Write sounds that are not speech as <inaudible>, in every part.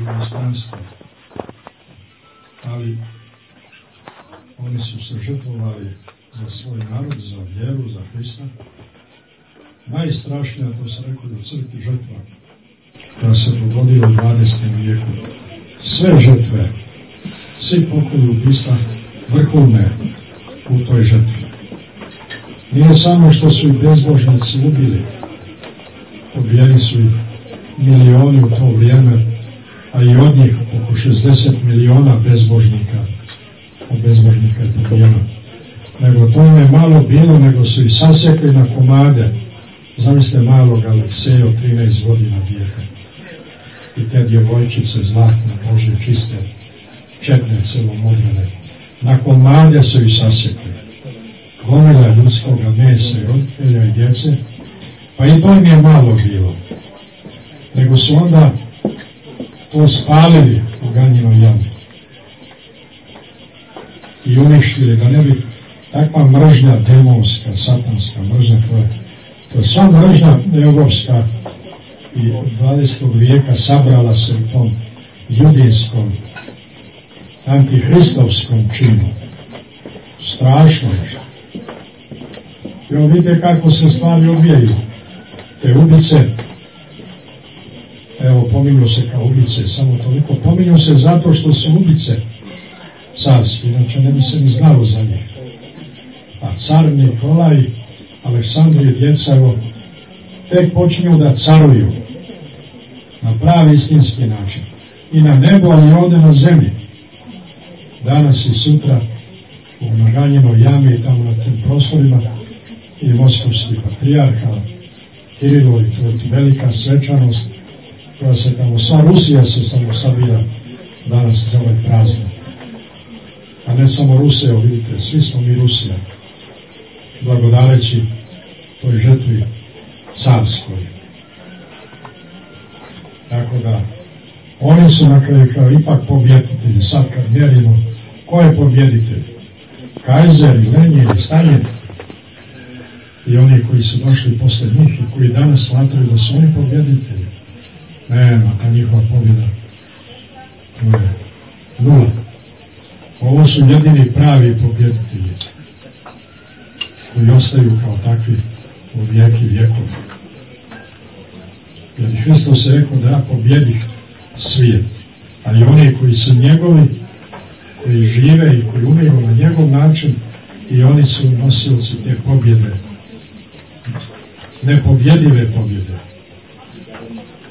inostranstvo. Ali oni su se žrtvovali za svoj narod, za vjeru, za Hrista. Najstrašnija, to se rekao u crkvi, žrtva koja se dogodila u 20. vijeku. Sve žrtve, svi pokolji ubistva vrhovne u toj žrtvi. Nije samo što su i bezbožnici ubili, pobijeni su ih milioni u to vrijeme, a i od njih oko 60 miliona bezbožnika, bezbožnika je pobijeno. Nego to je malo bilo, nego su ih sasekli na komade. Zamislite malog Alekseja od 13 godina djeta. I te djevojčice zlatne, Bože, čiste, četne, celomodrene. Na komade su ih sasekli. Gomila ljudskog mesa i roditelja i djece, pa i to im je malo bilo nego su onda to spalili u ganjinom jamu. I uništili da ne bi takva mržnja demonska, satanska mržnja to je, to je sva mržnja evropska i 20. vijeka sabrala se u tom judinskom antihristovskom činu. Strašno je. Evo vidite kako se stvari odvijaju te ubice evo pominju se kao ubice, samo toliko. Pominju se zato što su ubice carski, inače ne bi se ni znalo za njih. A car Nikolaj, Aleksandru i djeca, evo, tek počinju da caruju na pravi istinski način. I na nebu, ali ovde na zemlji. Danas i sutra u Naganjenoj jami tamo na tim prostorima i moskovski patrijarha Kirilo i velika svečanost koja se tamo, sva Rusija se samo sabira danas za ovaj praznik. A ne samo Rusija, vidite, svi smo mi Rusija, blagodareći toj žetvi carskoj. Tako da, oni su na kraju kao ipak pobjeditelji, sad kad mjerimo, ko je pobjeditelj? Kajzer Lenin i Stalin i oni koji su došli posle njih i koji danas smatraju da su oni pobjeditelji. Nema, ta njihova pobjeda. To je nula. Ovo su jedini pravi pobjeditelji koji ostaju kao takvi u vijeki vijekova. Jer Hristos se rekao da pobjedih svijet. Ali oni koji su njegovi, koji žive i koji umiru na njegov način i oni su nosioci te pobjede. Nepobjedive pobjede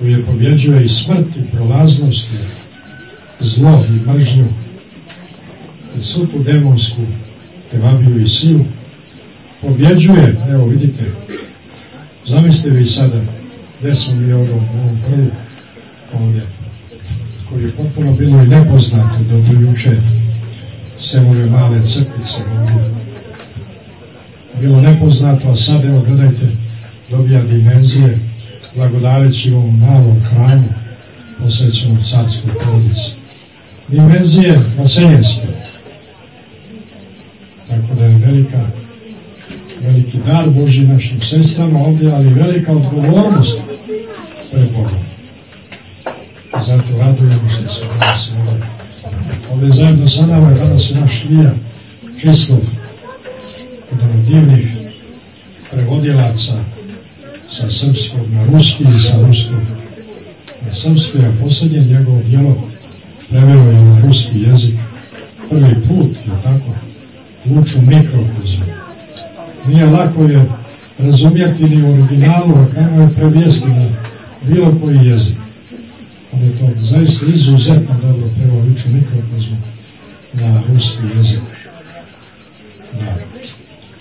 koje pobjeđuje i smrt i prolaznost i zlo i mržnju i svu demonsku tevabiju i silu pobjeđuje, evo vidite zamislite vi sada gde smo mi ovo u ovom prvu ovdje koji je potpuno bilo i nepoznato do juče sve ove male crpice ovdje. Bilo nepoznato a sad evo gledajte dobija dimenzije blagodareći ovom malom hramu posvećenom carskoj porodici. Dimenzije vaseljenske. Tako da je velika, veliki dar Boži našim sestrama ovdje, ali velika odgovornost pred Bogom. I zato radujemo što se danas ovdje. Ovdje zajedno sa nama je danas i naš Lija Čislov, jedan od divnih prevodjelaca sa srpskog na ruski i sa ruskog na srpski, a posljednje njegovo djelo preveo je na ruski jezik prvi put, je tako, luču mikrokozmu. Nije lako je razumjeti ni u originalu, a kako je previjesti na bilo koji jezik. Ali je to zaista izuzetno dobro preveo luču mikrokozmu na ruski jezik. Da,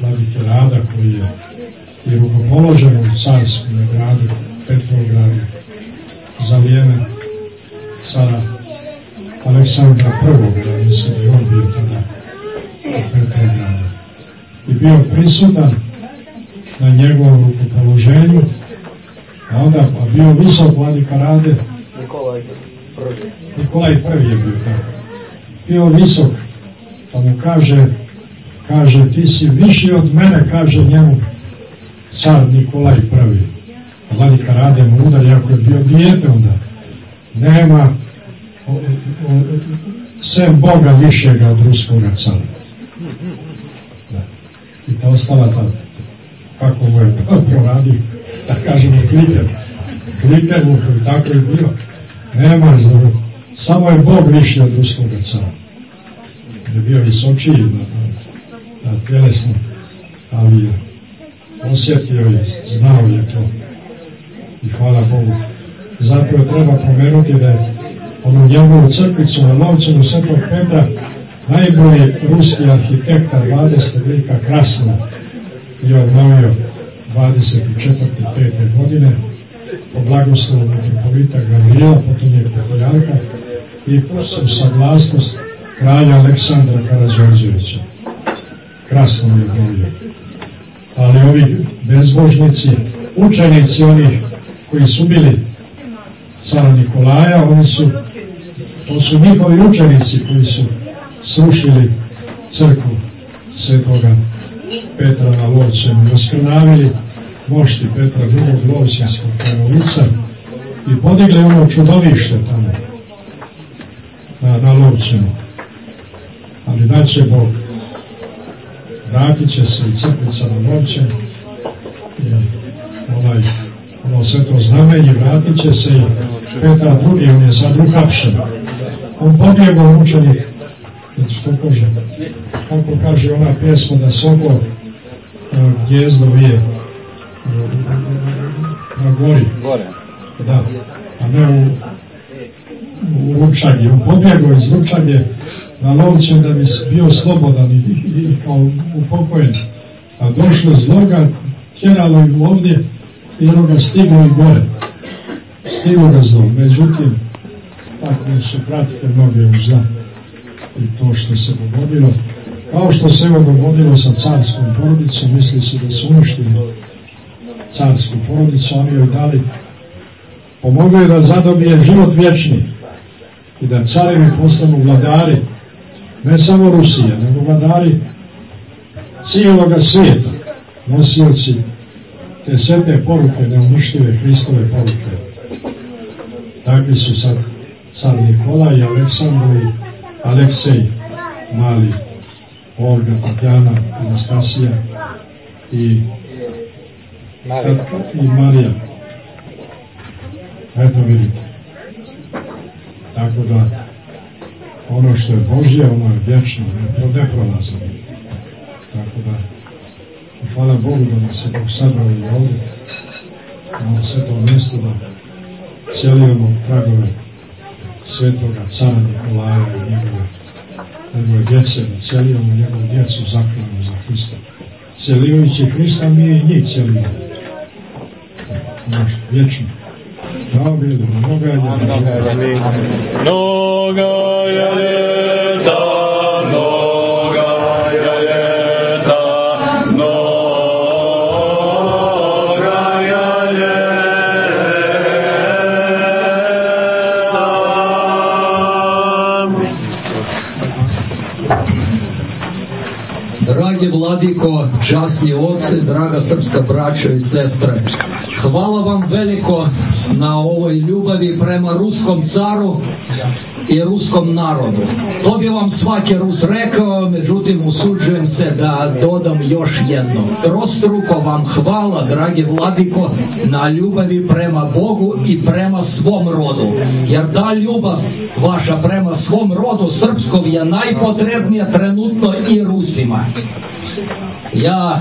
vladike Rada koji je i rukopoloženo u carskom gradu, Petrogradu, za vrijeme cara Aleksandra I. Da mislim da je on bio tada u Petrogradu. I bio prisutan na njegovom rukopoloženju, a onda pa bio visok vladika Rade. Nikolaj prvi je bio tako. Bio visok, pa mu kaže, kaže, ti si viši od mene, kaže njemu, car Nikolaj I. Vladika Rade mu udar, jako je bio dijete onda. nema o, o, sem Boga višega od ruskog cara. Da. I ta ostala ta, kako mu je <laughs> proradio, da kažemo kliker. Kliker mu, tako je bilo. Nema, znači, samo je Bog viši od ruskog cara. Je bio visočiji na, na, na tjelesno, ali osjetio je, znao je to. I hvala Bogu. Zato treba pomenuti da je onu njegovu crkvicu na Lovcenu Svetog Petra najbolji ruski arhitekta 20. vijeka Krasno je obnovio 24. 5. godine po blagoslovu metropolita Gavrila, potom je Petrojarka i posao saglasnost kralja Aleksandra Karadžorđevića. Krasno je obnovio. Ali ovi bezbožnici, učenici onih koji su bili cara Nikolaja, oni su, to su njihovi učenici koji su srušili crkvu svetoga Petra na Lovčenu, raskrnavili mošti Petra drugog Lovčinskog kranovica i podigli ono čudovište tamo na, na Lovčenu. Ali daće Bog, vratit će se i crkvica na jer onaj ono sve to znamenje, vratit će se i Petar drugi, on je sad uhapšen. On pobjegao učenik, što kaže, kako kaže ona pjesma da soko gnjezdo vije na gori. Gore. Da, a ne u, u ručanje. On pobjegao iz ručanje na lovče da bi bio slobodan i, i, i kao upokojen. A došlo zloga, tjeralo im ovdje i ono ga stiglo i gore. Stiglo ga zlo. Međutim, tako su pratite mnoge uzda i to što se dogodilo. Kao što se evo dogodilo sa carskom porodicom, misli su da su uništili carsku porodicu, oni joj dali pomogli da zadobije život vječni i da carevi postanu vladari ne samo Rusije, nego vladari cijeloga svijeta, nosioci te svete poruke, neuništive Hristove poruke. Takvi su sad car Nikola i Aleksandar i Aleksej Mali, Olga, Tatjana, Anastasija i, Marija. i Marija. Eto vidite. Tako da ono što je Božje, ono je vječno, ne, neprolazno. Tako da hvala Bogu da nas je Bog sabrao i ovdje na ovo sveto mjesto da cijelimo tragove svetoga cara Nikolaja i njegove, njegove djece, da cijelimo njegovu djecu zaklanu za Hrista. Cijelijujući Hrista mi i njih cijelimo. Naš, vječno. Dao bi da mnoga je Mnoga je ljeta, mnoga je mnoga je ljeta. Dragi časni oci, draga srpska braćo i sestre, hvala vam veliko na ovoj ljubavi prema ruskom caru i ruskom narodu. To bi vam svaki Rus rekao, međutim usuđujem se da dodam još jedno. Trostruko vam hvala, dragi vladiko, na ljubavi prema Bogu i prema svom rodu. Jer ta ljubav vaša prema svom rodu srpskom je najpotrebnija trenutno i Rusima. Ja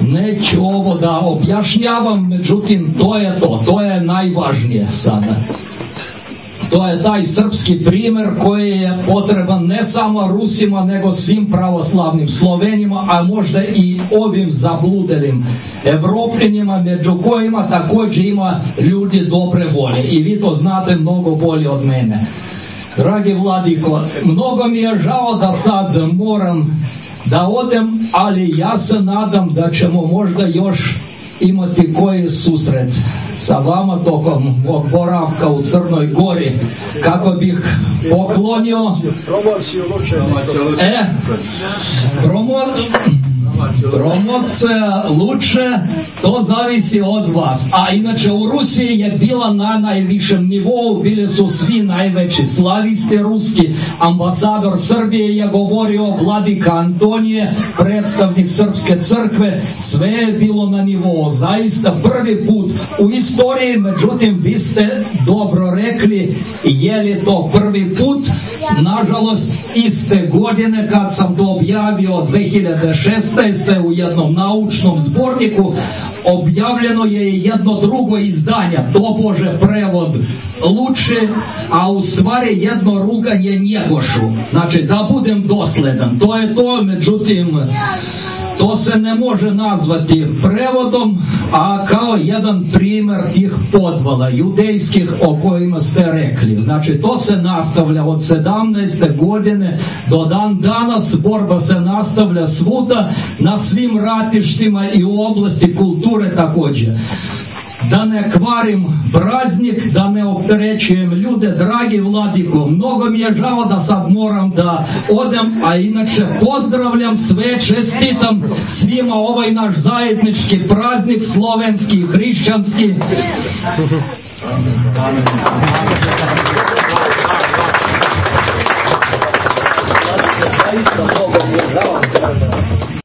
neću ovo da objašnjavam, međutim to je to, to je najvažnije sada. To je taj srpski primjer koji je potreban ne samo Rusima, nego svim pravoslavnim Slovenima, a možda i ovim zabludelim Evropljenima, među kojima također ima ljudi dobre volje. I vi to znate mnogo bolje od mene. Dragi Vladiko, mnogo mi je žao da sad moram da odem, ali ja se nadam da ćemo možda još imati koji susret sa vama tokom mog boravka u Crnoj Gori kako bih poklonio Promociju luče. e promo Promocija luče, to zavisi od vas. A inače u Rusiji je bila na najvišem nivou, bili su svi najveći slavisti ruski. Ambasador Srbije je govorio vladika Antonije, predstavnik Srpske crkve, sve je bilo na nivou. Zaista prvi put u istoriji, međutim vi ste dobro rekli, je li to prvi put? Nažalost, iste godine kad sam to objavio 2016. u jednom naučnom zborniku, objavljeno je jedno drugo izdanje, tobože prevod Luče, a u stvari jedno ruganje Njegošu. Znači, da budem dosledan. To je to, međutim, to se ne može nazvati prevodom, a kao jedan primjer tih podvala judejskih o kojima ste rekli. Znači to se nastavlja od 17. godine do dan danas, borba se nastavlja svuda, na svim ratištima i u oblasti kulture također da ne kvarim praznik, da ne opterećujem ljude, dragi Vladiko, mnogo mi je žao da sad moram da odem, a inače pozdravljam sve, čestitam svima ovaj naš zajednički praznik, slovenski, hrišćanski. Amen. Amen.